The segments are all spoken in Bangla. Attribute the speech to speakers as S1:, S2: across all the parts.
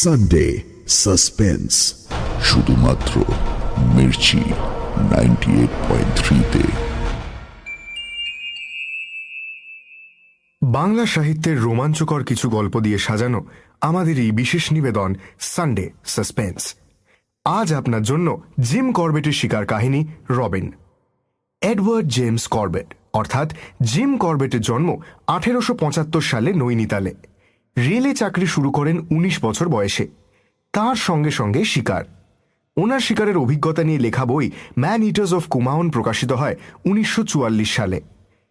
S1: সানডে সাসপেন্স শুধুমাত্র মির্চি নাইনটি এইট পয়েন্ট থ্রিতে
S2: বাংলা সাহিত্যের রোমাঞ্চকর কিছু গল্প দিয়ে সাজানো আমাদের এই বিশেষ নিবেদন সানডে সাসপেন্স আজ আপনার জন্য জিম কর্বেটের শিকার কাহিনী রবিন। এডওয়ার্ড জেমস কর্বেট অর্থাৎ জিম কর্বেটের জন্ম আঠেরোশো পঁচাত্তর সালে নৈনিতালে। রেলে চাকরি শুরু করেন ১৯ বছর বয়সে। তার সঙ্গে সঙ্গে শিকার। ওনার শিকারের অভিজ্ঞতা নিয়ে লেখা বই ম্যান ইটার্স অফ কুমাউন প্রকাশিত হয় উনিশশো চুয়াল্লিশ সালে।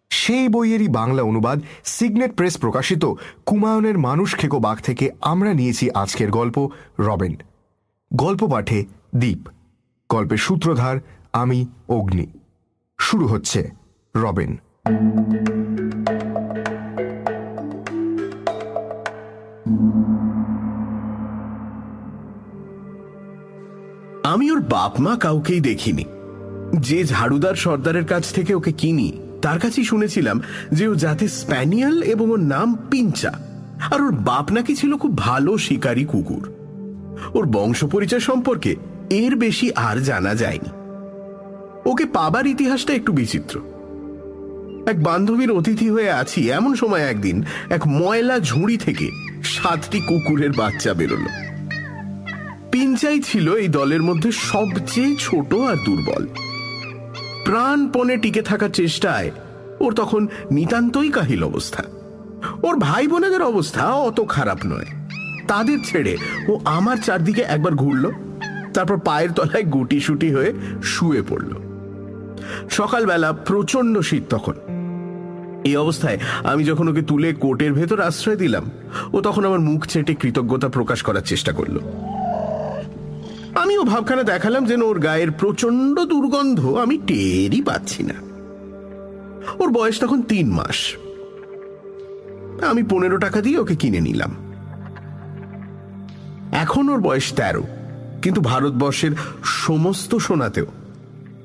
S2: সেই বইয়েরই বাংলা অনুবাদ সিগনেট প্রেস প্রকাশিত কুমায়নের মানুষ খেকো বাঘ থেকে আমরা নিয়েছি আজকের গল্প রবেন। গল্প পাঠে দ্বীপ গল্পের সূত্রধার আমি অগ্নি। শুরু হচ্ছে রবেন।
S3: আমি ওর বাপ মা কাউকেই দেখিনি। যে ঝাড়ুদার সর্দারের কাছ থেকে ওকে কিনি, তার কাছেই শুনেছিলাম যে ও জাতে স্প্যানিয়াল এবং ওর নাম পিঞ্চা। আর ওর বাপ নাকি ছিল খুব ভালো শিকারী কুকুর। ওর বংশ পরিচয় সম্পর্কে এর বেশি আর জানা যায়নি। ওকে পাবার ইতিহাসটা একটু বিচিত্র। এক বান্ধবীর অতিথি হয়ে আছি এমন সময় একদিন এক ময়লা ঝুড়ি থেকে সাতটি কুকুরের বাচ্চা বেরোলো। পিঞ্চাই ছিল এই দলের মধ্যে সবচেয়ে ছোট আর দুর্বল। প্রাণপণে টিকে থাকার চেষ্টায় ওর তখন নিতান্তই কাহিল অবস্থা। ওর ভাই বোনেদের অবস্থা অত খারাপ নয়। তাদের ছেড়ে ও আমার চারদিকে একবার ঘুরল, তারপর পায়ের তলায় গুটি সুটি হয়ে শুয়ে পড়ল। সকালবেলা প্রচণ্ড শীত তখন। এই অবস্থায় আমি যখন ওকে তুলে কোটের ভেতর আশ্রয় দিলাম, ও তখন আমার মুখ চেটে কৃতজ্ঞতা প্রকাশ করার চেষ্টা করল। আমিও ভাবখানা দেখালাম যেন ওর গায়ের প্রচণ্ড দুর্গন্ধ আমি টেরই পাচ্ছি না। ওর বয়স তখন তিন মাস। আমি পনেরো টাকা দিয়ে ওকে কিনে নিলাম। এখন ওর বয়স তেরো, কিন্তু ভারতবর্ষের সমস্ত সোনাতেও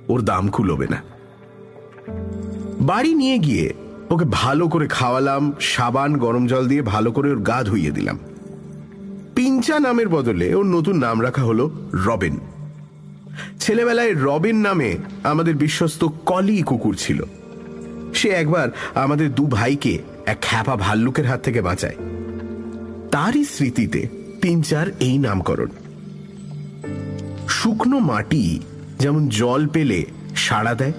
S3: ওর দাম খুলবে না। বাড়ি নিয়ে গিয়ে ওকে ভালো করে খাওয়ালাম, সাবান, গরম জল দিয়ে ভালো করে ওর গা ধুইয়ে দিলাম। পিঞ্চা নামের বদলে ওর নতুন নাম রাখা হলো রবিন। ছেলেবেলায় রবিন নামে আমাদের বিশ্বস্ত কলি কুকুর ছিল। সে একবার আমাদের দু ভাইকে এক খ্যাপা ভাল্লুকের হাত থেকে বাঁচায়। তারই স্মৃতিতে পিঞ্চার এই নামকরণ। শুকনো মাটি যেমন জল পেলে সাড়া দেয়,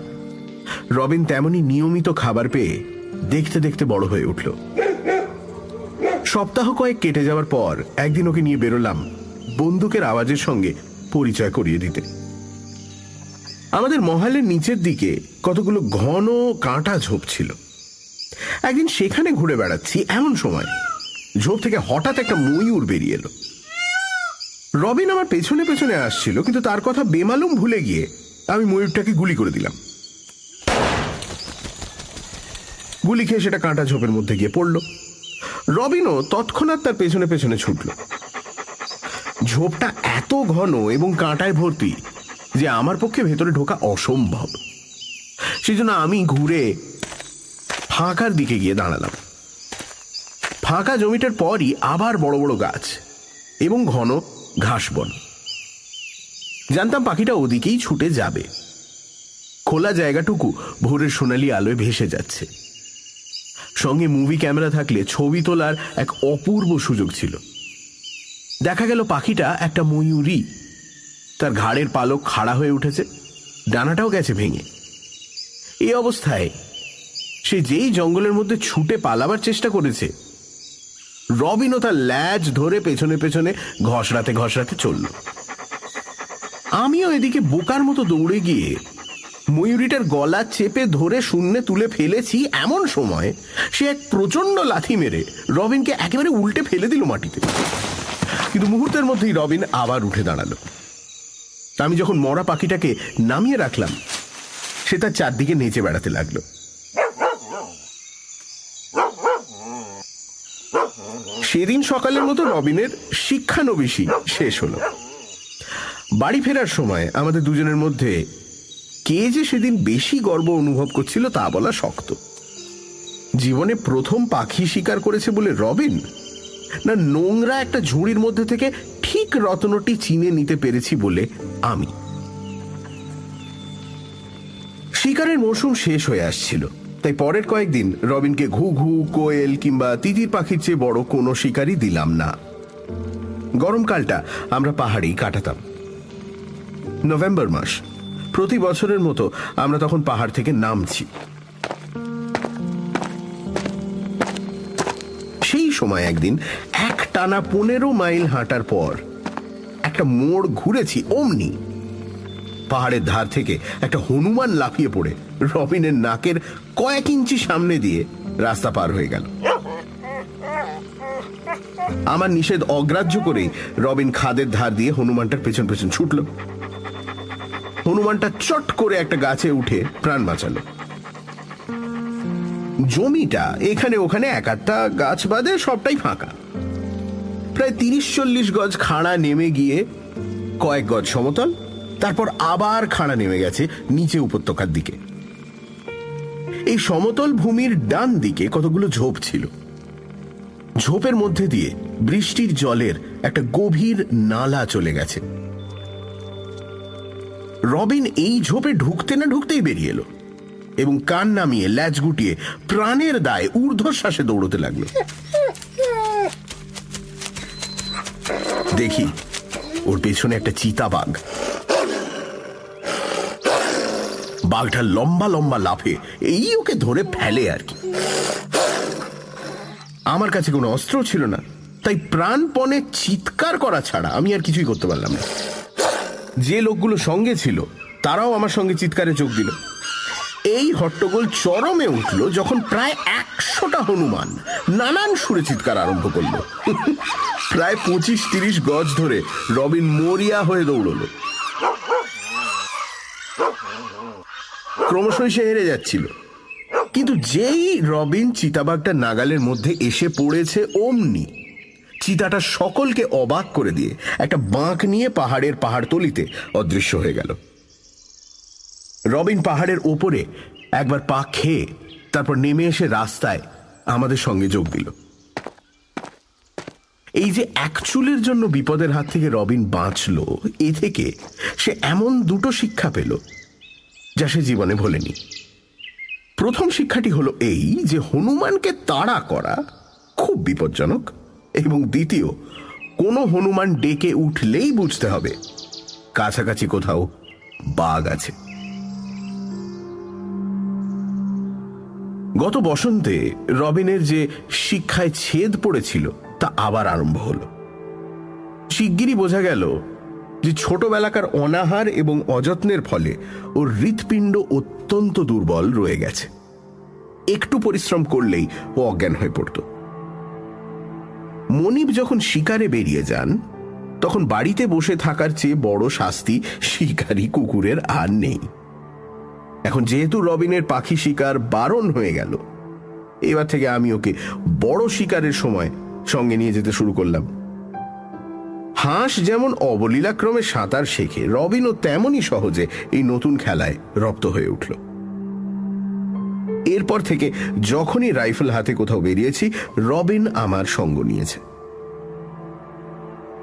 S3: রবিন তেমনি নিয়মিত খাবার পেয়ে দেখতে দেখতে বড় হয়ে উঠল। সপ্তাহ কয়েক কেটে যাওয়ার পর একদিন ওকে নিয়ে বেরোলাম বন্দুকের আওয়াজের সঙ্গে পরিচয় করিয়ে দিতে। আমাদের মহালের নিচের দিকে কতগুলো ঘন কাঁটা ঝোপ ছিল। একদিন সেখানে ঘুরে বেড়াচ্ছি এমন সময়। ঝোপ থেকে হঠাৎ একটা ময়ূর বেরিয়ে এলো। রবিন আমার পেছনে পেছনে আসছিল, কিন্তু তার কথা বেমালুম ভুলে গিয়ে আমি ময়ূরটাকে গুলি করে দিলাম। গুলি খেয়ে সেটা কাঁটা ঝোপের মধ্যে গিয়ে পড়ল। রবিনও তৎক্ষণাৎ তার পেছনে পেছনে ছুটল। ঝোপটা এত ঘন এবং কাঁটায় ভর্তি যে আমার পক্ষে ভেতরে ঢোকা অসম্ভব। সেজন্য আমি ঘুরে ফাঁকার দিকে গিয়ে দাঁড়ালাম। ফাঁকা জমিটার পরই আবার বড় বড় গাছ এবং ঘন ঘাস বন জানতাম পাখিটা ওদিকেই ছুটে যাবে। খোলা জায়গাটুকু ভোরের সোনালি আলোয় ভেসে যাচ্ছে। সঙ্গে মুভি ক্যামেরা থাকলে ছবি তোলার এক অপূর্ব সুযোগ ছিল। দেখা গেল পাখিটা একটা ময়ূরী। তার ঘাড়ের পালক খাড়া হয়ে উঠেছে, ডানাটাও গেছে ভেঙে। এই অবস্থায় সে যেই জঙ্গলের মধ্যে ছুটে পালাবার চেষ্টা করেছে, রবিনও তার ল্যাজ ধরে পেছনে পেছনে ঘষড়াতে ঘষড়াতে চলল। আমিও এদিকে বোকার মতো দৌড়ে গিয়ে ময়ূরীটার গলা চেপে ধরে শূন্যে তুলে ফেলেছি এমন সময় সে এক প্রচণ্ড লাথি মেরে রবিনকে একেবারে উল্টে ফেলে দিল মাটিতে। কিন্তু মুহূর্তের মধ্যেই রবিন আবার উঠে দাঁড়াল। আমি যখন মরা পাখিটাকে নামিয়ে রাখলাম, সে তার চারদিকে নেচে বেড়াতে লাগল। সেদিন সকালের মতো রবিনের শিক্ষানবিশি শেষ হলো। বাড়ি ফেরার সময় আমাদের দুজনের মধ্যে কে যে সেদিন বেশি গর্ব অনুভব করছিল তা বলা শক্ত। জীবনে প্রথম পাখি শিকার করেছে বলে রবিন? না নোংরা একটা ঝুড়ির মধ্যে থেকে ঠিক রত্নটি চিনে নিতে পেরেছি বলে আমি। শিকারের মৌসুম শেষ হয়ে আসছিল। তাই পরের কয়েকদিন রবিনকে ঘু ঘু, কোয়েল কিংবা তিতির পাখির চেয়ে বড় কোনো শিকারই দিলাম না। গরমকালটা আমরা পাহাড়েই কাটাতাম। নভেম্বর মাস। প্রতি বছরের মতো আমরা তখন পাহাড় থেকে নামছি। সেই সময় একদিন এক টানা পনেরো মাইল হাঁটার পর একটা মোড় ঘুরেছি অমনি। পাহাড়ের ধার থেকে একটা হনুমান লাফিয়ে পড়ে রবিনের নাকের কয়েক ইঞ্চি সামনে দিয়ে রাস্তা পার হয়ে গেল। আমার নিষেধ অগ্রাহ্য করেই রবিন খাদের ধার দিয়ে হনুমানটার পেছন পেছন ছুটল। হনুমানটা চট করে একটা গাছে উঠে প্রাণ বাঁচালো। জমিটা এখানে ওখানে এক আধটা গাছ বাদে সবটাই ফাঁকা। প্রায় তিরিশ চল্লিশ গজ খাড়া নেমে গিয়ে কয়েক গজ সমতল, তারপর আবার খাড়া নেমে গেছে নিচে উপত্যকার দিকে। এই সমতল ভূমির ডান দিকে কতগুলো ঝোপ ছিল। ঝোপের মধ্যে দিয়ে বৃষ্টির জলের একটা গভীর নালা চলে গেছে। রবিন এই ঝোপে ঢুকতে না ঢুকতেই বেরিয়ে এলো এবং কান নামিয়ে ল্যাচ গুটিয়ে প্রাণের দায়ে ঊর্ধ্বশ্বাসে দৌড়তে লাগল। দেখি, ওর পেছনে একটা চিতা বাঘ। বাঘটা লম্বা লম্বা লাফে এই ওকে ধরে ফেলে আর কি। আমার কাছে কোনো অস্ত্র ছিল না, তাই প্রাণপণে চিৎকার করা ছাড়া আমি আর কিছুই করতে পারলাম না। যে লোকগুলো সঙ্গে ছিল, তারাও আমার সঙ্গে চিৎকারে যোগ দিল। এই হট্টগোল চরমে উঠল যখন প্রায় একশোটা হনুমান নানান সুরে চিৎকার আরম্ভ করল। প্রায় পঁচিশ তিরিশ গজ ধরে রবিন মরিয়া হয়ে দৌড়লো। ক্রমশই সে হেরে যাচ্ছিল। কিন্তু যেই রবিন চিতাবাঘটা নাগালের মধ্যে এসে পড়েছে, অমনি চিতাটা সকলকে অবাক করে দিয়ে একটা বাঁক নিয়ে পাহাড়ের পাহাড়তলিতে অদৃশ্য হয়ে গেল। রবিন পাহাড়ের ওপরে একবার পা খেয়ে তারপর নেমে এসে রাস্তায় আমাদের সঙ্গে যোগ দিল। এই যে এক চুলের জন্য বিপদের হাত থেকে রবিন বাঁচল, এ থেকে সে এমন দুটো শিক্ষা পেল যা সে জীবনে ভোলেনি। প্রথম শিক্ষাটি হলো এই যে হনুমানকে তাড়া করা খুব বিপজ্জনক। এবং দ্বিতীয়, কোনো হনুমান ডেকে উঠলেই বুঝতে হবে। কাছাকাছি কোথাও বাঘ আছে। গত বসন্তে রবিনের যে শিক্ষায় ছেদ পড়েছিল, তা আবার আরম্ভ হল। শিগগিরই বোঝা গেল যে ছোটবেলাকার অনাহার এবং অযত্নের ফলে ওর হৃৎপিণ্ড অত্যন্ত দুর্বল রয়ে গেছে। একটু পরিশ্রম করলেই ও অজ্ঞান হয়ে পড়ত। মনিব যখন শিকারে বেরিয়ে যান, তখন বাড়িতে বসে থাকার চেয়ে বড় শাস্তি শিকারী কুকুরের আর নেই। এখন যেহেতু রবিনের পাখি শিকার বারণ হয়ে গেল, এবার থেকে আমি ওকে বড় শিকারের সময় সঙ্গে নিয়ে যেতে শুরু করলাম। হাঁস যেমন অবলীলাক্রমে সাঁতার শেখে, রবিনও তেমনই সহজে এই নতুন খেলায় রপ্ত হয়ে উঠল। এরপর থেকে যখনই রাইফেল হাতে কোথাও বেরিয়েছি, রবিন আমার সঙ্গ নিয়েছে।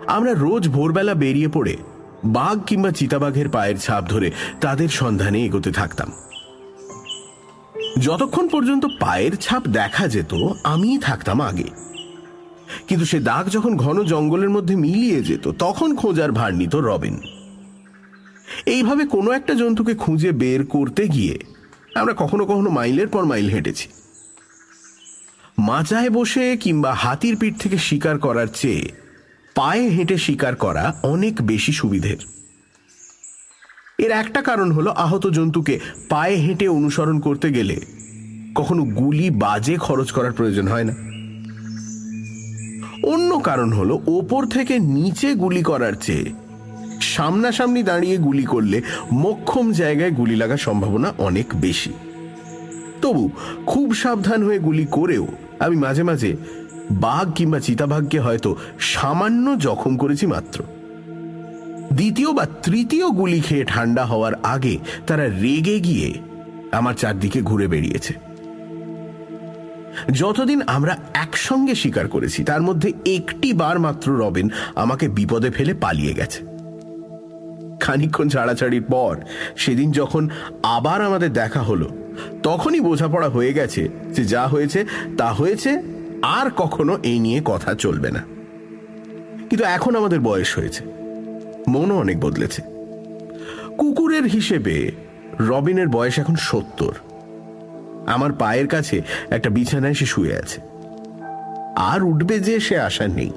S3: আমরা রোজ ভোরবেলা বেরিয়ে পড়ে বাঘ কিংবা চিতাবাঘের পায়ের ছাপ ধরে তাদের সন্ধানে এগোতে থাকতাম। যতক্ষণ পর্যন্ত পায়ের ছাপ দেখা যেত, আমিই থাকতাম আগে। কিন্তু সে দাগ যখন ঘন জঙ্গলের মধ্যে মিলিয়ে যেত, তখন খোঁজার ভার নিত রবিন। এইভাবে কোনো একটা জন্তুকে খুঁজে বের করতে গিয়ে আমরা কখনো কখনো মাইলের পর মাইল হেঁটেছি। মাচায় বসে কিংবা হাতির পিঠ থেকে শিকার করার চেয়ে পায়ে হেঁটে শিকার করা অনেক বেশি সুবিধের। এর একটা কারণ হলো আহত জন্তুকে পায়ে হেঁটে অনুসরণ করতে গেলে কখনো গুলি, বাজে খরচ করার প্রয়োজন হয় না। অন্য কারণ হলো ওপর থেকে নিচে গুলি করার চেয়ে সামনাসামনি দাঁড়িয়ে গুলি করলে মক্ষম জায়গায় গুলি লাগার সম্ভাবনা অনেক বেশি। তবু খুব সাবধান হয়ে গুলি করেও আমি মাঝে মাঝে বাঘ কিংবা চিতাবাঘকে হয়তো সামান্য জখম করেছি মাত্র। দ্বিতীয় বা তৃতীয় গুলি খেয়ে ঠান্ডা হওয়ার আগে তারা রেগে গিয়ে আমার চারদিকে ঘুরে বেরিয়েছে যতদিন আমরা একসঙ্গে শিকার করেছি, তার মধ্যে একটি বার মাত্র রবিন আমাকে বিপদে ফেলে পালিয়ে গেছে। খানিক্ষণ ছাড়াছাড়ির পর সেদিন যখন আবার আমাদের দেখা হলো, তখনই বোঝাপড়া হয়ে গেছে যে যা হয়েছে তা হয়েছে, আর কখনো এই নিয়ে কথা চলবে না। কিন্তু এখন আমাদের বয়স হয়েছে, মনও অনেক বদলেছে। কুকুরের হিসেবে রবিনের বয়স এখন সত্তর। আমার পায়ের কাছে একটা বিছানায় সে শুয়ে আছে। আর উঠবে যে সে আশা নেই।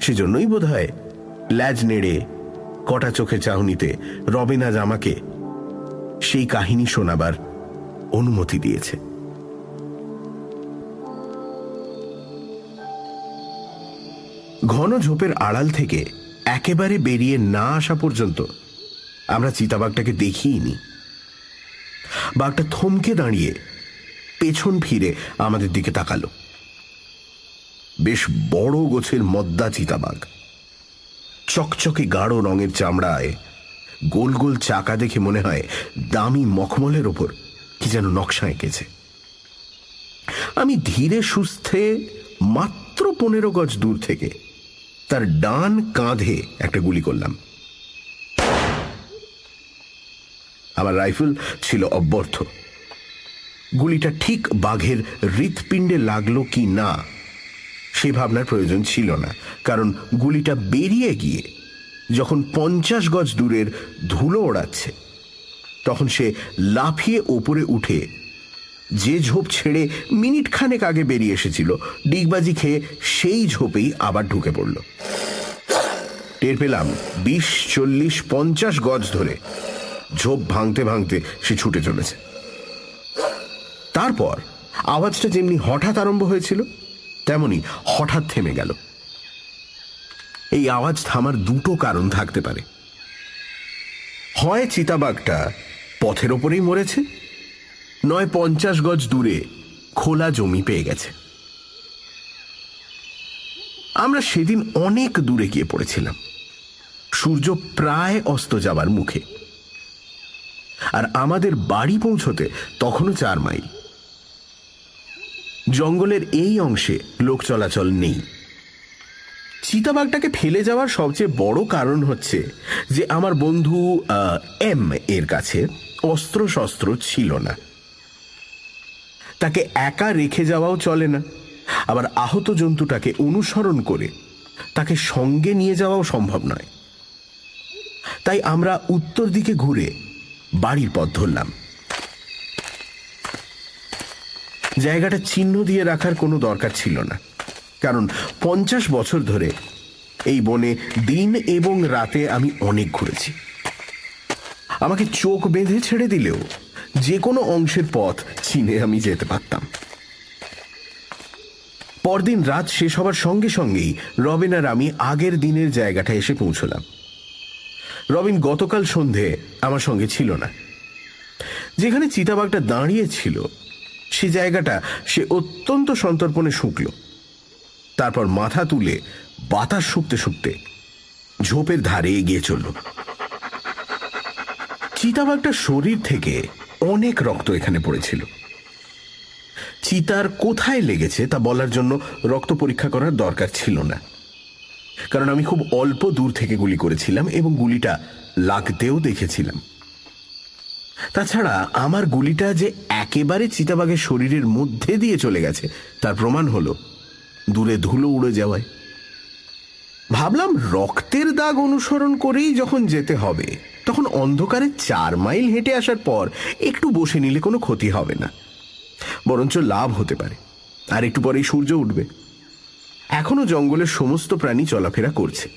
S3: সেজন্যই বোধ হয় ল্যাজ নেড়ে কটা চোখে চাহনিতে রবিন আজ আমাকে, সেই কাহিনী শোনাবার অনুমতি দিয়েছে। ঘন ঝোপের আড়াল থেকে একেবারে বেরিয়ে না আসা পর্যন্ত আমরা চিতাবাঘটাকে দেখিইনি। বাঘটা থমকে দাঁড়িয়ে পেছন ফিরে আমাদের দিকে তাকালো। বেশ বড় গোছের মদ্দা চিতাবাঘ। চকচকে গাঢ় রঙের চামড়ায় গোল গোল চাকা দেখে মনে হয় দামি মখমলের ওপর কি যেন নকশা এঁকেছে। আমি ধীরে সুস্থে মাত্র পনেরো গজ দূর থেকে তার ডান কাঁধে একটা গুলি করলাম। আমার রাইফেল ছিল অব্যর্থ। গুলিটা ঠিক বাঘের হৃৎপিণ্ডে লাগল কি না সে ভাবনার প্রয়োজন ছিল না, কারণ গুলিটা বেরিয়ে গিয়ে যখন পঞ্চাশ গজ দূরের ধুলো ওড়াচ্ছে, তখন সে লাফিয়ে ওপরে উঠে যে ঝোপ ছেড়ে মিনিট খানেক আগে বেরিয়ে এসেছিল, ডিগবাজি খেয়ে সেই ঝোপেই আবার ঢুকে পড়ল। টের পেলাম বিশ, চল্লিশ, পঞ্চাশ গজ ধরে ঝোপ ভাঙতে ভাঙতে সে ছুটে চলেছে। তারপর আওয়াজটা যেমনি হঠাৎ আরম্ভ হয়েছিল তেমনি হঠাৎ থেমে গেল। এই আওয়াজ থামার দুটো কারণ থাকতে পারে। হয় চিতাবাঘটা পথের ওপরেই মরেছে, নয় পঞ্চাশ গজ দূরে খোলা জমি পেয়ে গেছে। আমরা সেদিন অনেক দূরে গিয়ে পড়েছিলাম। সূর্য প্রায় অস্ত যাবার মুখে। আর আমাদের বাড়ি পৌঁছতে তখনও চার মাইল। জঙ্গলের এই অংশে লোক চলাচল নেই। চিতাবাঘটাকে ফেলে যাওয়ার সবচেয়ে বড় কারণ হচ্ছে যে আমার বন্ধু এম এর কাছে অস্ত্র শস্ত্র ছিল না। তাকে একা রেখে যাওয়াও চলে না। আবার আহত জন্তুটাকে অনুসরণ করে তাকে সঙ্গে নিয়ে যাওয়াও সম্ভব নয়। তাই আমরা উত্তর দিকে ঘুরে বাড়ির পথ ধরলাম। জায়গাটা চিহ্ন দিয়ে রাখার কোনো দরকার ছিল না। কারণ পঞ্চাশ বছর ধরে এই বনে দিন এবং রাতে আমি অনেক ঘুরেছি। আমাকে চোখ বেঁধে ছেড়ে দিলেও যে কোনো অংশের পথ চিনে আমি যেতে পারতাম। পরদিন রাত শেষ হবার সঙ্গে সঙ্গেই রবিন আর আমি আগের দিনের জায়গাটা এসে পৌঁছলাম। রবিন গতকাল সন্ধে আমার সঙ্গে ছিল না। যেখানে চিতাবাঘটা দাঁড়িয়ে ছিল সে জায়গাটা সে অত্যন্ত সন্তর্পণে শুকল। তারপর মাথা তুলে বাতাস শুকতে শুকতে ঝোপের ধারে এগিয়ে চলল। চিতাবাঘটার শরীর থেকে অনেক রক্ত এখানে পড়েছিল। চিতার কোথায় লেগেছে তা বলার জন্য রক্ত পরীক্ষা করার দরকার ছিল না। কারণ আমি খুব অল্প দূর থেকে গুলি করেছিলাম এবং গুলিটা লাগতেও দেখেছিলাম। তাছাড়া আমার গুলিটা যে একেবারে চিতাবাঘের শরীরের মধ্যে দিয়ে চলে গেছে, তার প্রমাণ হলো দূরে ধুলো উড়ে যাওয়ায়। ভাবলাম রক্তের দাগ অনুসরণ করেই যখন যেতে হবে, তখন অন্ধকারে চার মাইল হেঁটে আসার পর একটু বসে নিলে কোনো ক্ষতি হবে না। বরঞ্চ লাভ হতে পারে, আর একটু পরেই সূর্য উঠবে। এখনও জঙ্গলের সমস্ত প্রাণী চলাফেরা করছে।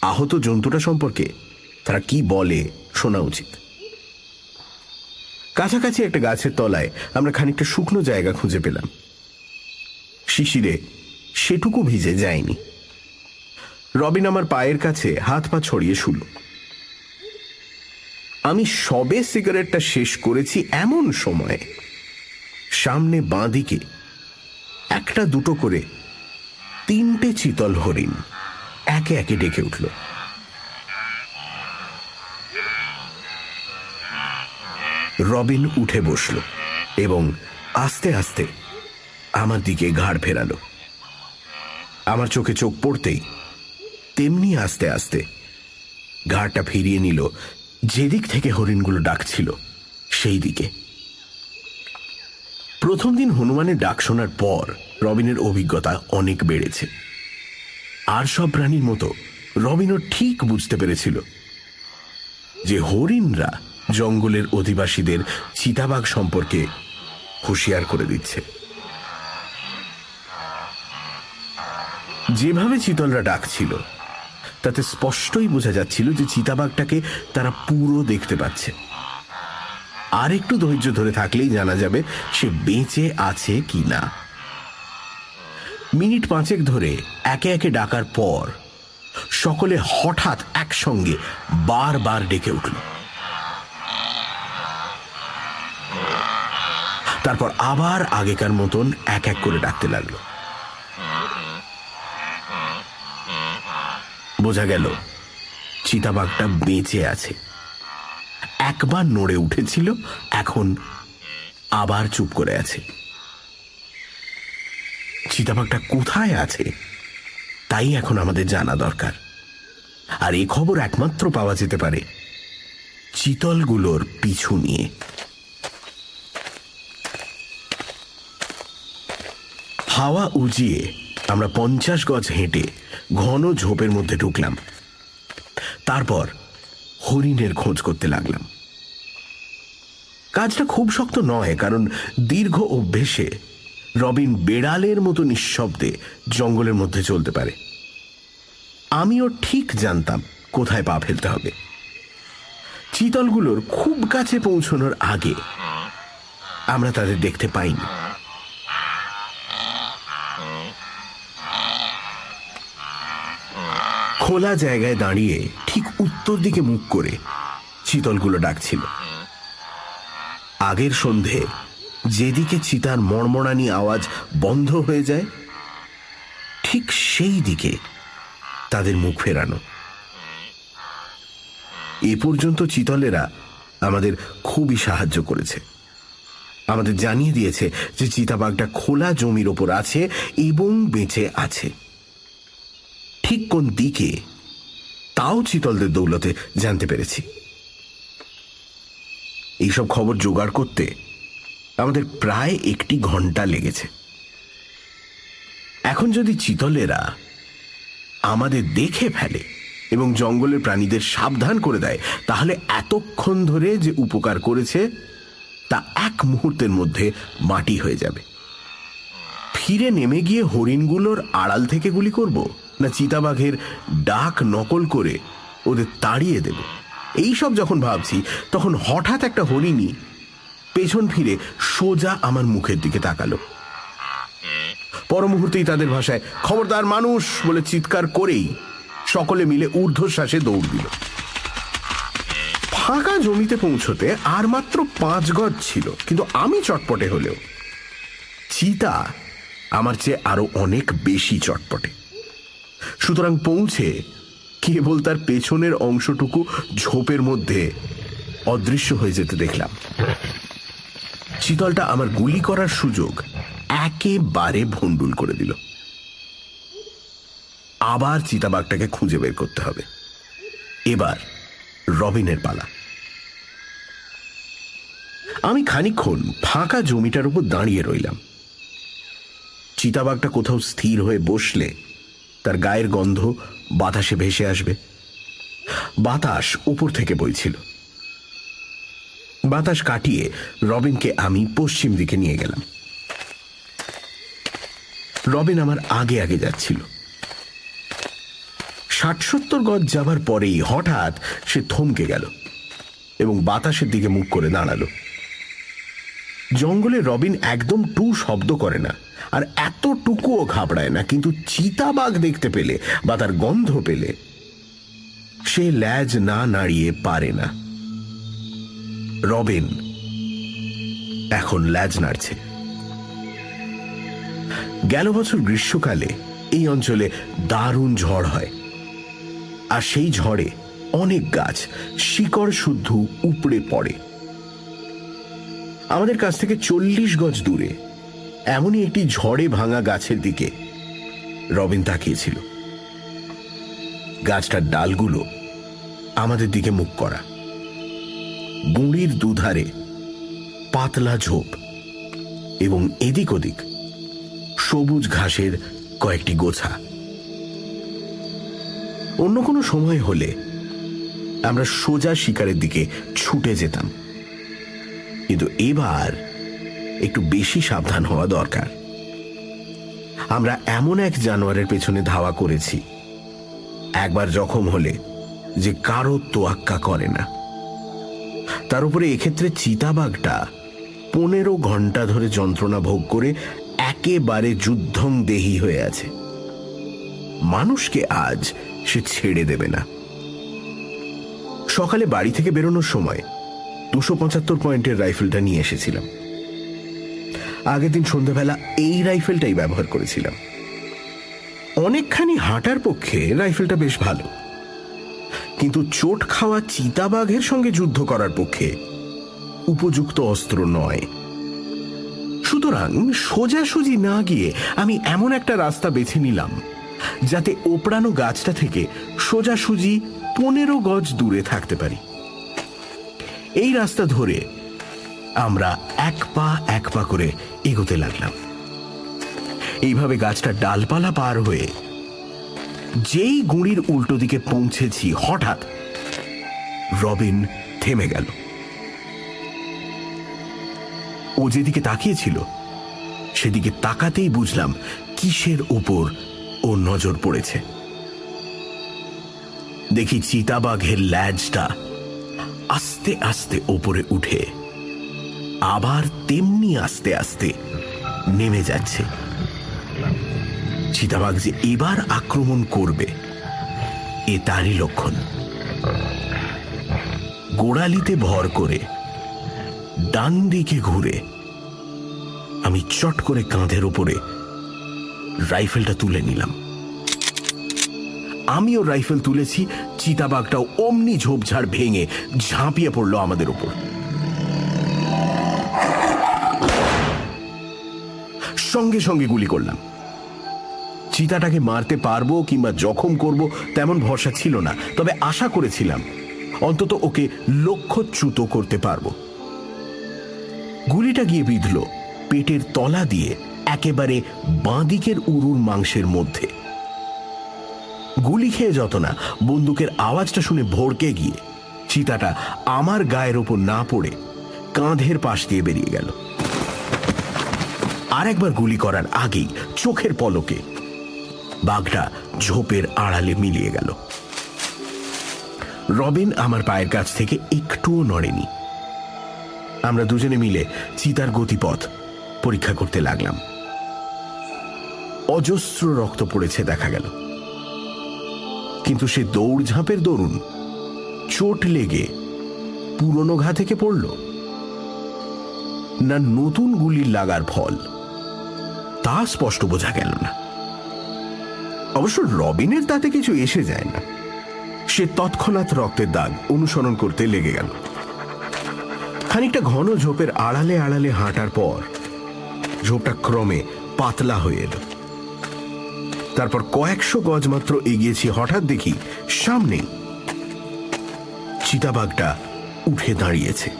S3: আহত জন্তুটা সম্পর্কে তারা কি বলে শোনা উচিত। কাছাকাছি একটা গাছের তলায় আমরা খানিকটা শুকনো জায়গা খুঁজে পেলাম। শিশিরে সেটুকু ভিজে যায়নি। রবিন আমার পায়ের কাছে হাত পা ছড়িয়ে শুল। আমি সবে সিগারেটটা শেষ করেছি এমন সময়। সামনে বাঁদিকে একটা দুটো করে তিনটে চিতল হরিণ একে একে ডেকে উঠল। রবিন উঠে বসল এবং আস্তে আস্তে আমার দিকে ঘাড় ফেরালো। আমার চোখে চোখ পড়তেই তেমনি আস্তে আস্তে ঘাড়টা ফিরিয়ে নিল। যেদিক থেকে হরিণগুলো ডাকছিল, সেই দিকে। প্রথম দিন হনুমানের ডাক শোনার পর রবিনের অভিজ্ঞতা অনেক বেড়েছে। আর সব প্রাণীর মতো রবিনও ঠিক বুঝতে পেরেছিল যে হরিণরা জঙ্গলের অধিবাসীদের চিতাবাঘ সম্পর্কে হুঁশিয়ার করে দিচ্ছে। যেভাবে চিতলরা ডাকছিল, তাতে স্পষ্টই বোঝা যাচ্ছিল যে চিতাবাঘটাকে তারা পুরো দেখতে পাচ্ছে। আর একটু ধৈর্য ধরে থাকলেই জানা যাবে সে বেঁচে আছে কি না। মিনিট পাঁচেক ধরে একে একে ডাকার পর সকলে হঠাৎ একসঙ্গে বারবার ডেকে উঠল। তারপর আবার আগেকার মতন এক এক করে ডাকতে লাগল। বোঝা গেল, চিতাবাঘটা বেঁচে আছে। একবার নড়ে উঠেছিল, এখন আবার চুপ করে আছে। চিতাবাঘটা কোথায় আছে? তাই এখন আমাদের জানা দরকার। আর এ খবর একমাত্র পাওয়া যেতে পারে, চিতলগুলোর পিছু নিয়ে। হাওয়া উজিয়ে আমরা পঞ্চাশ গজ হেঁটে ঘন ঝোপের মধ্যে ঢুকলাম। তারপর হরিণের খোঁজ করতে লাগলাম। কাজটা খুব শক্ত নয়, কারণ দীর্ঘ অভ্যেসে রবিন বেড়ালের মতো নিঃশব্দে জঙ্গলের মধ্যে চলতে পারে। আমিও ঠিক জানতাম কোথায় পা ফেলতে হবে। চিতলগুলোর খুব কাছে পৌঁছানোর আগে আমরা তাদের দেখতে পাইনি। খোলা জায়গায় দাঁড়িয়ে ঠিক উত্তর দিকে মুখ করে চিতলগুলো ডাকছিল। আগের সন্ধে যেদিকে চিতার মর্মরানি আওয়াজ বন্ধ হয়ে যায়, ঠিক সেই দিকে তাদের মুখ ফেরানো। এ পর্যন্ত চিতলেরা আমাদের খুবই সাহায্য করেছে। আমাদের জানিয়ে দিয়েছে যে চিতাবাঘটা খোলা জমির ওপর আছে এবং বেঁচে আছে। ঠিক কোন দিকে? তাও চিতলদের দৌলতে জানতে পেরেছি। এইসব খবর জোগাড় করতে আমাদের প্রায় একটি ঘণ্টা লেগেছে। এখন যদি চিতলেরা আমাদের দেখে ফেলে এবং জঙ্গলের প্রাণীদের সাবধান করে দেয়, তাহলে এতক্ষণ ধরে যে উপকার করেছে, তা এক মুহূর্তের মধ্যে মাটি হয়ে যাবে। ফিরে নেমে গিয়ে হরিণগুলোর আড়াল থেকে গুলি করব? না চিতাবাঘের ডাক নকল করে ওদের তাড়িয়ে দেব। এই সব যখন ভাবছি, তখন হঠাৎ একটা হরিণী পেছন ফিরে সোজা আমার মুখের দিকে তাকালো। পর মুহূর্তেই তাদের ভাষায়, খবরদার মানুষ, বলে চিৎকার করেই সকলে মিলে ঊর্ধ্বশ্বাসে দৌড় দিল। ফাঁকা জমিতে পৌঁছতে আর মাত্র পাঁচ গজ ছিল, কিন্তু আমি চটপটে হলেও। চিতা আমার চেয়ে আরও অনেক বেশি চটপটে। সুতরাং পৌঁছে কেবল তার পেছনের অংশটুকু ঝোপের মধ্যে অদৃশ্য হয়ে যেতে দেখলাম। চিতলটা আমার গুলি করার সুযোগ একেবারে ভণ্ডুল করে দিল। আবার চিতাবাঘটাকে খুঁজে বের করতে হবে। এবার রবিনের পালা। আমি খানিক্ষণ ফাঁকা জমিটার উপর দাঁড়িয়ে রইলাম। চিতাবাঘটা কোথাও স্থির হয়ে বসলে তার গায়ের গন্ধ বাতাসে ভেসে আসবে। বাতাস উপর থেকে বইছিল। বাতাস কাটিয়ে রবিনকে আমি পশ্চিম দিকে নিয়ে গেলাম। রবিন আমার আগে আগে যাচ্ছিল। ষাট সত্তর গজ যাবার পরেই হঠাৎ সে থমকে গেল এবং বাতাসের দিকে মুখ করে দাঁড়াল। জঙ্গলে রবিন একদম টু শব্দ করে না। আর এতটুকুও ঘাবড়ায় না, কিন্তু চিতাবাঘ দেখতে পেলে বা তার গন্ধ পেলে, সে ল্যাজ না নাড়িয়ে পারে না। রবিন এখন ল্যাজ নাড়ছে। গেল বছর গ্রীষ্মকালে এই অঞ্চলে দারুণ ঝড় হয়। আর সেই ঝড়ে অনেক গাছ শিকড় শুদ্ধ উপড়ে পড়ে। আমাদের কাছ থেকে চল্লিশ গজ দূরে এমনই একটি ঝড়ে ভাঙা গাছের দিকে রবিন তাকিয়েছিল। গাছটার ডালগুলো আমাদের দিকে মুখ করা। গুঁড়ির দুধারে পাতলা ঝোপ এবং এদিক ওদিক সবুজ ঘাসের কয়েকটি গোছা। অন্য কোনো সময় হলে আমরা সোজা শিকারের দিকে ছুটে যেতাম। কিন্তু এবার একটু বেশি সাবধান হওয়া দরকার। আমরা এমন এক জানোয়ারের পেছনে ধাওয়া করেছি। একবার জখম হলে যে কারও তোয়াক্কা করে না। তার উপরে এক্ষেত্রে চিতাবাঘটা পনেরো ঘণ্টা ধরে যন্ত্রণা ভোগ করে একেবারে যুদ্ধং দেহি হয়ে আছে। মানুষকে আজ সে ছেড়ে দেবে না। সকালে বাড়ি থেকে বেরোনোর সময় দুশো পঁচাত্তর পয়েন্টের রাইফেলটা নিয়ে এসেছিলাম। আগের দিন সন্ধ্যাবেলা এই রাইফেলটাই ব্যবহার করেছিলাম। অনেকখানি হাঁটার পক্ষে রাইফেলটা বেশ ভালো। কিন্তু চোট খাওয়া চিতাবাঘের সঙ্গে যুদ্ধ করার পক্ষে উপযুক্ত অস্ত্র নয়। সুতরাং সোজাসুজি না গিয়ে আমি এমন একটা রাস্তা বেছে নিলাম, যাতে ওপড়ানো গাছটা থেকে সোজাসুজি পনেরো গজ দূরে থাকতে পারি। এই রাস্তা ধরে আমরা এক পা এক পা করে এগোতে লাগলাম। এইভাবে গাছটা ডালপালা পার হয়ে যেই গুঁড়ির উল্টো দিকে পৌঁছেছি, হঠাৎ রবিন থেমে গেল। ও যেদিকে তাকিয়েছিল, সেদিকে তাকাতেই বুঝলাম কিসের ওপর ও নজর পড়েছে। দেখি চিতাবাঘের ল্যাজটা আস্তে আস্তে ওপরে উঠে আবার তেমনি আস্তে আস্তে নেমে যাচ্ছে। চিতাবাঘ যে এবার আক্রমণ করবে, এ তারই লক্ষণ। গোড়ালিতে ভর করে ডান দিকে ঘুরে আমি চট করে কাঁধের ওপরে রাইফেলটা তুলে নিলাম। আমিও রাইফেল তুলেছি, চিতাবাঘটাও অমনি ঝোপঝাড় ভেঙে ঝাঁপিয়ে পড়ল আমাদের ওপর সঙ্গে সঙ্গে গুলি করলাম। চিতাটাকে মারতে পারব কিংবা জখম করব তেমন ভরসা ছিল না, তবে আশা করেছিলাম অন্তত ওকে লক্ষ্যচ্যুত করতে পারব। গুলিটা গিয়ে বিঁধল পেটের তলা দিয়ে, একেবারে বাঁদিকের উরুর মাংসের মধ্যে। গুলি খেয়ে যত না, বন্দুকের আওয়াজটা শুনে ভড়কে গিয়ে, চিতাটা আমার গায়ের ওপর না পড়ে কাঁধের পাশ দিয়ে বেরিয়ে গেল। আর একবার গুলি করার আগেই চোখের পলকে বাঘটা ঝোপের আড়ালে মিলিয়ে গেল। রবিন আমার পায়ের কাছ থেকে একটুও নড়েনি। আমরা দুজনে মিলে চিতার গতিপথ পরীক্ষা করতে লাগলাম। অজস্র রক্ত পড়েছে দেখা গেল। কিন্তু সে দৌড়ঝাঁপের দরুন চোট লেগে পুরনো ঘা থেকে পড়ল। না নতুন গুলির লাগার ফল তা স্পষ্ট বোঝা গেল না। অবশ্য রবিনের তাতে কিছু এসে যায় না। সে তৎক্ষণাৎ রক্তের দাগ অনুসরণ করতে লেগে গেল। খানিকটা ঘন ঝোপের আড়ালে আড়ালে হাঁটার পর ঝোপটা ক্রমে পাতলা হয়ে এলো। তারপর কয়েকশো গজ মাত্র এগিয়েছি, হঠাৎ দেখি সামনে চিতাবাঘটা উঠে দাঁড়িয়েছে।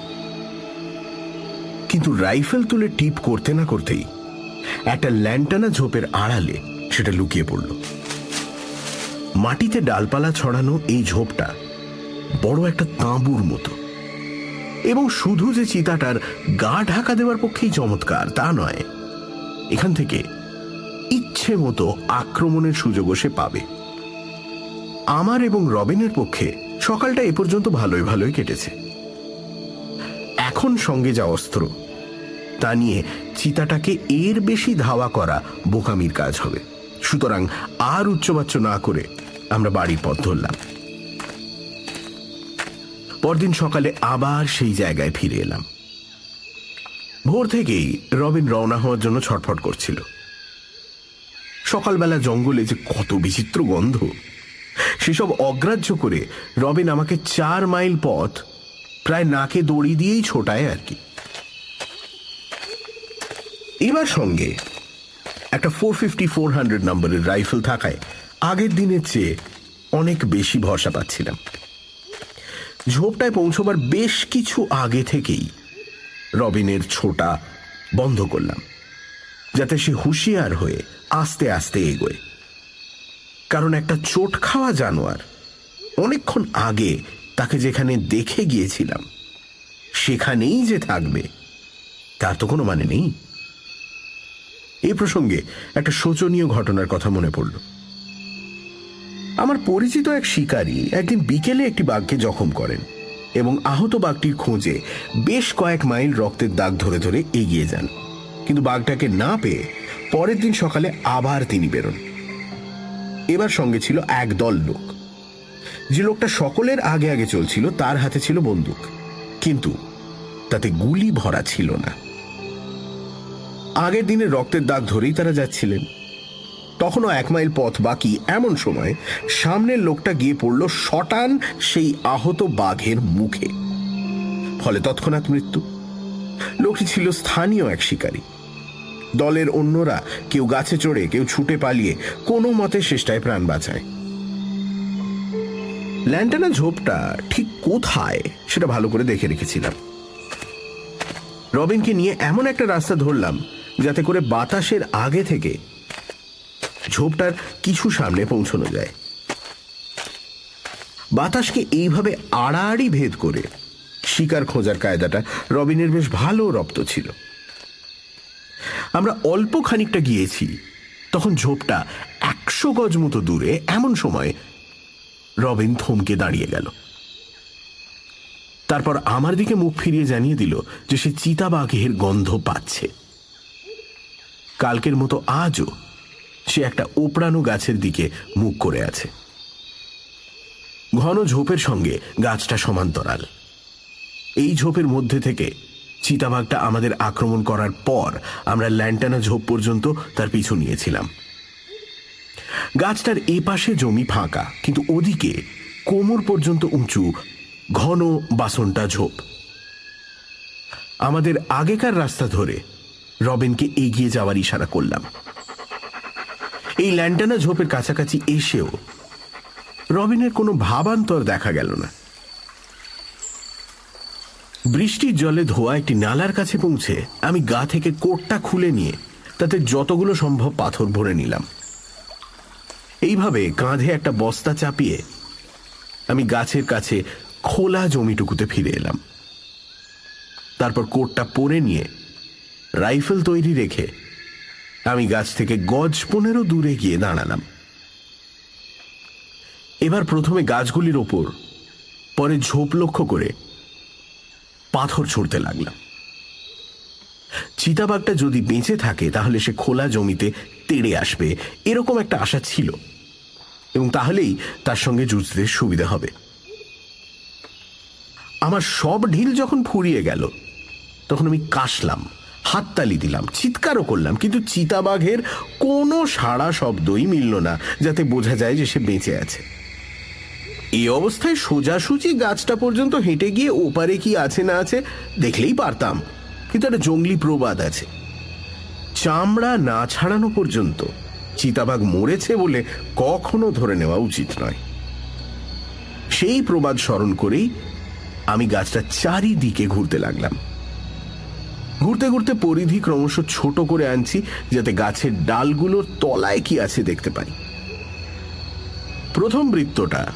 S3: কিন্তু রাইফেল তুলে টিপ করতে না করতেই একটা ল্যান্টানা ঝোপের আড়ালে সেটা লুকিয়ে পড়ল। মাটিতে ডালপালা ছড়ানো এই ঝোপটা বড় একটা তাঁবুর মতো। এবং শুধু যে চিতাটার গা ঢাকা দেওয়ার পক্ষেই চমৎকার, তা নয়, এখান থেকে ইচ্ছে মতো আক্রমণের সুযোগও সে পাবে। আমার এবং রবিনের পক্ষে সকালটা এ পর্যন্ত ভালোই ভালোই কেটেছে। এখন সঙ্গে যা অস্ত্র, তা নিয়ে চিতাটাকে এর বেশি ধাওয়া করা বোকামির কাজ হবে। সুতরাং আর উচ্চবাচ্য না করে আমরা বাড়ির পথ ধরলাম। পরদিন সকালে আবার সেই জায়গায় ফিরে এলাম। ভোর থেকেই রবিন রওনা হওয়ার জন্য ছটফট করছিল। সকালবেলা জঙ্গলে যে কত বিচিত্র গন্ধ, সেসব অগ্রাহ্য করে রবিন আমাকে চার মাইল পথ প্রায় নাকে দড়ি দিয়েই ছোটায় আর কি। এবার সঙ্গে একটা ফোর ফিফটি ফোর হান্ড্রেড নম্বরের রাইফেল থাকায় আগের দিনের চেয়ে অনেক বেশি ভরসা পাচ্ছিলাম। ঝোপটায় পৌঁছবার বেশ কিছু আগে থেকেই রবিনের ছোটা বন্ধ করলাম, যাতে সে হুঁশিয়ার হয়ে আস্তে আস্তে এগোয়। কারণ একটা চোট খাওয়া জানোয়ার অনেকক্ষণ আগে তাকে যেখানে দেখে গিয়েছিলাম, সেখানেই যে থাকবে, তার তো কোনো মানে নেই। এই প্রসঙ্গে একটা শোচনীয় ঘটনার কথা মনে পড়ল। আমার পরিচিত এক শিকারী একদিন বিকেলে একটি বাঘকে জখম করেন এবং আহত বাঘটির খোঁজে বেশ কয়েক মাইল রক্তের দাগ ধরে ধরে এগিয়ে যান। কিন্তু বাঘটাকে না পেয়ে পরের দিন সকালে আবার তিনি বেরোন। এবার সঙ্গে ছিল এক দল লোক। যে লোকটা সকলের আগে আগে চলছিল তার হাতে ছিল বন্দুক। কিন্তু তাতে গুলি ভরা ছিল না। আগের দিনে রক্তের দাগ ধরেই তারা যাচ্ছিলেন। তখনও এক মাইল পথ বাকি এমন সময় সামনের লোকটা গিয়ে পড়ল শটান সেই আহত বাঘের মুখে। ফলে তৎক্ষণাৎ মৃত্যু। লোকটি ছিল স্থানীয় এক শিকারী। দলের অন্যরা কেউ গাছে চড়ে, কেউ ছুটে পালিয়ে কোনো মতে শেষটায় প্রাণ বাঁচায়। ল্যান্টানা ঝোপটা ঠিক কোথায় সেটা ভালো করে দেখে রেখেছিলাম। রবিনকে নিয়ে এমন একটা রাস্তা ধরলাম যাতে করে বাতাসের আগে থেকে ঝোপটার কিছু সামনে পৌঁছানো যায়। বাতাসকে এইভাবে আড়াআড়ি ভেদ করে শিকার খোঁজার কায়দাটা রবিনের বেশ ভালো রপ্ত ছিল। আমরা অল্প খানিকটা গিয়েছি, তখন ঝোপটা একশো গজ মতো দূরে এমন সময় রবিন থমকে দাঁড়িয়ে গেল। তারপর আমার দিকে মুখ ফিরিয়ে জানিয়ে দিল যে সে চিতাবাঘের গন্ধ পাচ্ছে। কালকের মতো আজও সে একটা ওপড়ানো গাছের দিকে মুখ করে আছে। ঘন ঝোপের সঙ্গে গাছটা সমান্তরাল। এই ঝোপের মধ্যে থেকে চিতাবাঘটা আমাদের আক্রমণ করার পর আমরা ল্যান্টানা ঝোপ পর্যন্ত তার পিছু নিয়েছিলাম। গাছটার এপাশে জমি ফাঁকা, কিন্তু ওদিকে কোমর পর্যন্ত উঁচু ঘন বাসনটা ঝোপ। আমাদের আগেকার রাস্তা ধরে রবিনকে এগিয়ে যাওয়ার ইশারা করলাম। এই ল্যান্টানা ঝোপের কাছাকাছি এসেও রবিনের কোনো ভাবান্তর দেখা গেল না। বৃষ্টির জলে ধোয়া একটি নালার কাছে পৌঁছে আমি গা থেকে কোটটা খুলে নিয়ে তাতে যতগুলো সম্ভব পাথর ভরে নিলাম। এইভাবে কাঁধে একটা বস্তা চাপিয়ে আমি গাছের কাছে খোলা জমিটুকুতে ফিরে এলাম। তারপর কোটটা পরে নিয়ে রাইফেল তৈরি রেখে আমি গাছ থেকে গজ পনেরো দূরে গিয়ে দাঁড়ালাম। এবার প্রথমে গাছগুলির ওপর, পরে ঝোপ লক্ষ্য করে পাথর ছুড়তে লাগলাম। চিতাবাঘটা যদি বেঁচে থাকে, তাহলে সে খোলা জমিতে তেড়ে আসবে, এরকম একটা আশা ছিল। এবং তাহলেই তার সঙ্গে যুঝতে সুবিধা হবে। আমার সব ঢিল যখন ফুরিয়ে গেল, তখন আমি কাশলাম। হাততালি দিলাম, চিৎকারও করলাম, কিন্তু চিতাবাঘের কোনো সাড়া শব্দই মিলল না, যাতে বোঝা যায় যে সে বেঁচে আছে। এই অবস্থায় সোজাসুজি গাছটা পর্যন্ত হেঁটে গিয়ে ওপারে কি আছে না আছে দেখলেই পারতাম, কিন্তু একটা জঙ্গলি প্রবাদ আছে। চামড়া না ছাড়ানো পর্যন্ত চিতাবাঘ মরেছে বলে কখনো ধরে নেওয়া উচিত নয়। সেই প্রবাদ স্মরণ করেই আমি গাছটা চারিদিকে ঘুরতে লাগলাম। ঘুরতে ঘুরতে পরিধি ক্রমশ ছোট করে আনছি, যাতে গাছের ডালগুলোর তলায় কি আছে দেখতে পাই। প্রথম বৃত্তটা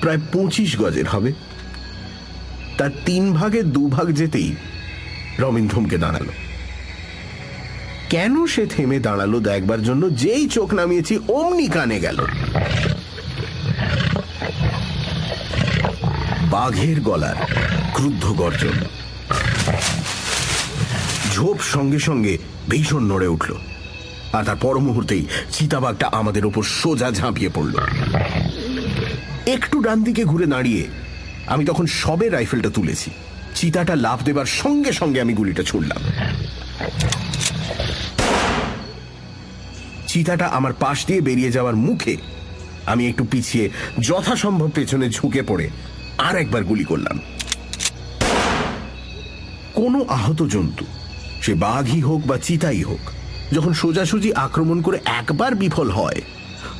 S3: প্রায় পঁচিশ গজের হবে। তার তিন ভাগের দুভাগ যেতেই রমিন থমকে দাঁড়াল। কেন সে থেমে দাঁড়াল দেখবার জন্য? যেই চোখ নামিয়েছি, অমনি কানে গেল। বাঘের গলার ক্রুদ্ধ গর্জন। ঝোপ সঙ্গে সঙ্গে ভীষণ নড়ে উঠল। আর তার পর মুহূর্তেই চিতাবাঘটা আমাদের ওপর সোজা ঝাঁপিয়ে পড়ল। একটু ডান দিকে ঘুরে দাঁড়িয়ে আমি তখন সবে রাইফেলটা তুলেছি। চিতাটা লাভ দেবার সঙ্গে সঙ্গে আমি গুলিটা ছুড়লাম। চিতাটা আমার পাশ দিয়ে বেরিয়ে যাওয়ার মুখে আমি একটু পিছিয়ে যথাসম্ভব পেছনে ঝুঁকে পড়ে আর একবার গুলি করলাম। কোনো আহত জন্তু সে বাঘই হোক বা চিতাই হোক, যখন সোজাসুজি আক্রমণ করে একবার বিফল হয়,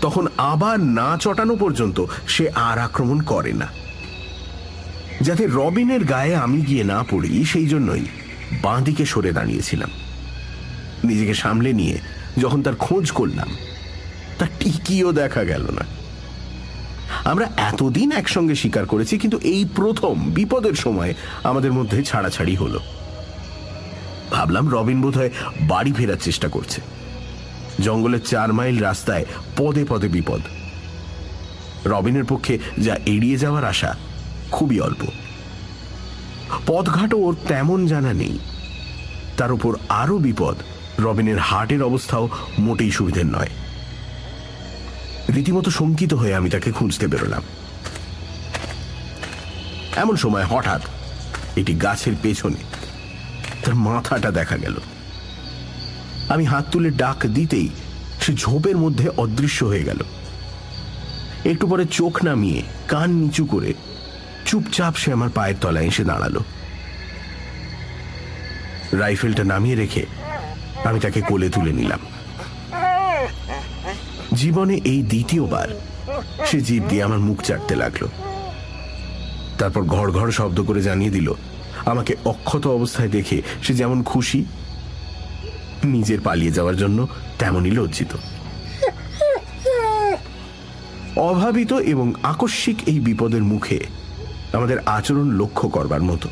S3: তখন আবার না চটানো পর্যন্ত সে আর আক্রমণ করে না। যাতে রবিনের গায়ে আমি গিয়ে না পড়ি, সেই জন্যই বাঁদিকে সরে দাঁড়িয়েছিলাম। নিজেকে সামলে নিয়ে যখন তার খোঁজ করলাম, তা টিকিও দেখা গেল না। আমরা এতদিন একসঙ্গে স্বীকার করেছি, কিন্তু এই প্রথম বিপদের সময় আমাদের মধ্যে ছাড়াছাড়ি হলো। ভাবলাম রবিন বোধহয় বাড়ি ফেরার চেষ্টা করছে। জঙ্গলের চার মাইল রাস্তায় পদে পদে বিপদ। রবিনের পক্ষে যা এড়িয়ে যাওয়ার আশা খুবই অল্প। পথঘাটও ওর তেমন জানা নেই। তার উপর আরও বিপদ রবিনের হার্টের অবস্থাও মোটেই সুবিধের নয়। রীতিমতো শঙ্কিত হয়ে আমি তাকে খুঁজতে বেরোলাম। এমন সময় হঠাৎ এটি গাছের পেছনে তার মাথাটা দেখা গেল। আমি হাত তুলে ডাক দিতেই সে ঝোপের মধ্যে অদৃশ্য হয়ে গেল। একটু পরে চোখ নামিয়ে কান নিচু করে চুপচাপ সে আমার পায়ের তলায় এসে দাঁড়াল। রাইফেলটা নামিয়ে রেখে আমি তাকে কোলে তুলে নিলাম। জীবনে এই দ্বিতীয়বার সে জিভ দিয়ে আমার মুখ চাটতে লাগল। তারপর ঘর ঘর শব্দ করে জানিয়ে দিল আমাকে অক্ষত অবস্থায় দেখে সে যেমন খুশি, নিজের পালিয়ে যাওয়ার জন্য তেমনই লজ্জিত। অভাবিত এবং আকস্মিক এই বিপদের মুখে আমাদের আচরণ লক্ষ্য করবার মতো।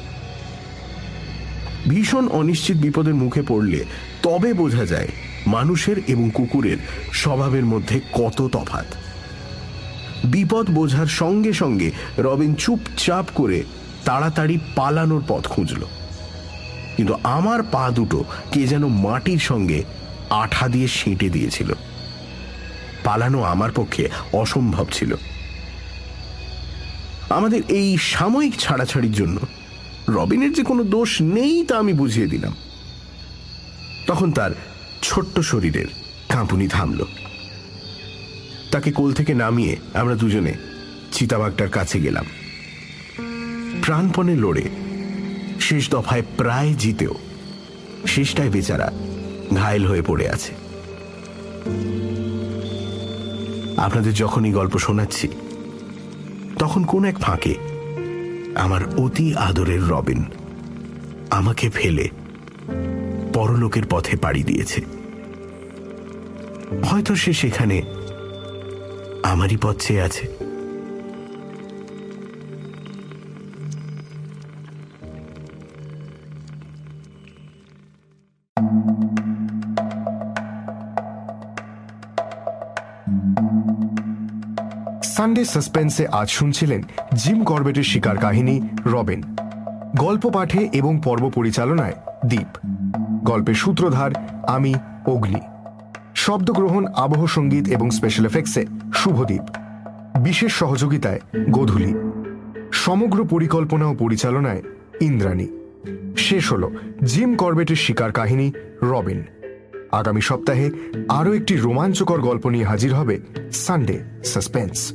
S3: ভীষণ অনিশ্চিত বিপদের মুখে পড়লে তবে বোঝা যায় মানুষের এবং কুকুরের স্বভাবের মধ্যে কত তফাত বিপদ বোঝার সঙ্গে সঙ্গে রবিন চুপচাপ করে তাড়াতাড়ি পালানোর পথ খুঁজল। কিন্তু আমার পা দুটো কে যেন মাটির সঙ্গে আঠা দিয়ে সেঁটে দিয়েছিল। পালানো আমার পক্ষে অসম্ভব ছিল। আমাদের এই সাময়িক ছাড়াছাড়ির জন্য রবিনের যে কোনো দোষ নেই তা আমি বুঝিয়ে দিলাম। তখন তার ছোট্ট শরীরের কাঁপুনি থামল। তাকে কোল থেকে নামিয়ে আমরা দুজনে চিতাবাগটার কাছে গেলাম। প্রাণপণে লড়ে। শেষ দফায় প্রায় জিতেও। শেষটায় বেচারা ঘায়েল হয়ে পড়ে আছে। আপনাদের যখনই গল্প শোনাচ্ছি, তখন কোন এক ফাঁকে আমার অতি আদরের রবিন আমাকে ফেলে পরলোকের পথে পাড়ি দিয়েছে। হয়তো সে সেখানে আমারই পথ চেয়ে আছে।
S2: সানডে সাসপেন্সে আজ শুনছিলেন জিম করবেটের শিকার কাহিনী রবিন। গল্প পাঠে এবং পর্ব পরিচালনায় দীপ। গল্পের সূত্রধার আমি, অগ্নি। শব্দগ্রহণ, আবহ সংগীত এবং স্পেশাল এফেক্টসে শুভদীপ। বিশেষ সহযোগিতায় গোধূলি। সমগ্র পরিকল্পনা ও পরিচালনায় ইন্দ্রাণী। শেষ হল জিম করবেটের শিকার কাহিনী রবিন। আগামী সপ্তাহে আরও একটি রোমাঞ্চকর গল্প নিয়ে হাজির হবে সানডে সাসপেন্স।